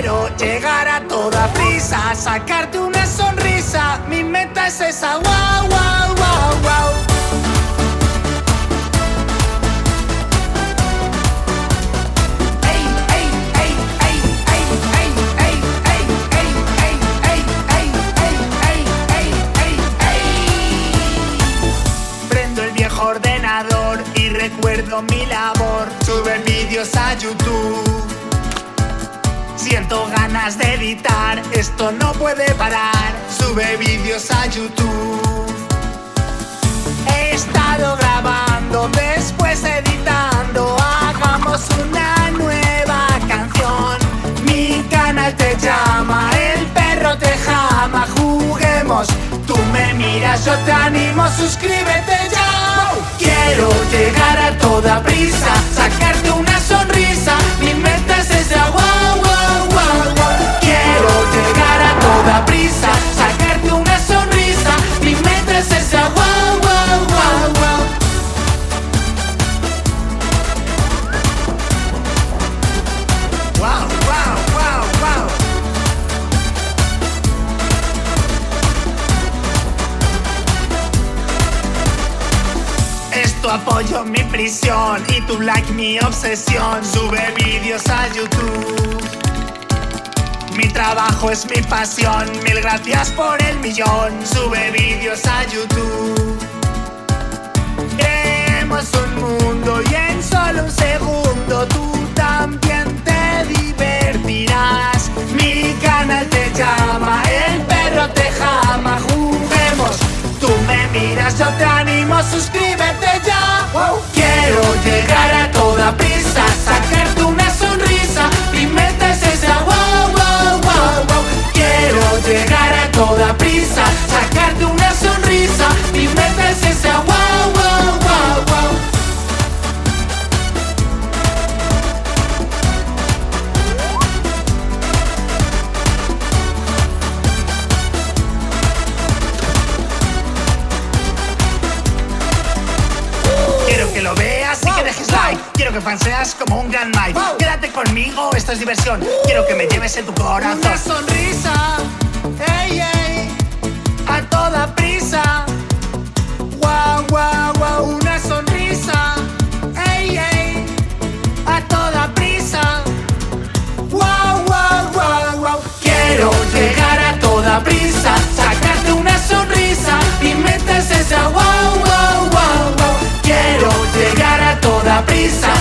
quiero llegar a toda prisa, sacarte una sonrisa. Mi meta es esa, wow, wow, wow, wow. Prendo el viejo ordenador y Recuerdo mi labor, sube vídeos a YouTube de editar, esto no puede parar. Sube vídeos a YouTube. He estado grabando, después editando. Hagamos una nueva canción. Mi canal te llama, el perro te jama. Juguemos, tú me miras, yo te animo, suscríbete ya. Quiero llegar a toda prisa, sacarte una Esto apoyo mi prisión y tu like mi obsesión. Sube vídeos a YouTube. Mi trabajo es mi pasión. Mil gracias por el millón. Sube vídeos a YouTube. Creemos un mundo y en solo un segundo tú también te divertirás. Mi canal te llama, el perro te jama, juguemos. Tú me miras, yo te animo, suscríbete ya. whoa. Que lo veas y que dejes like. Quiero que fanseas como un gran Mike. Quédate conmigo, esto es diversión. Quiero que me lleves en tu corazón. Una sonrisa, desire.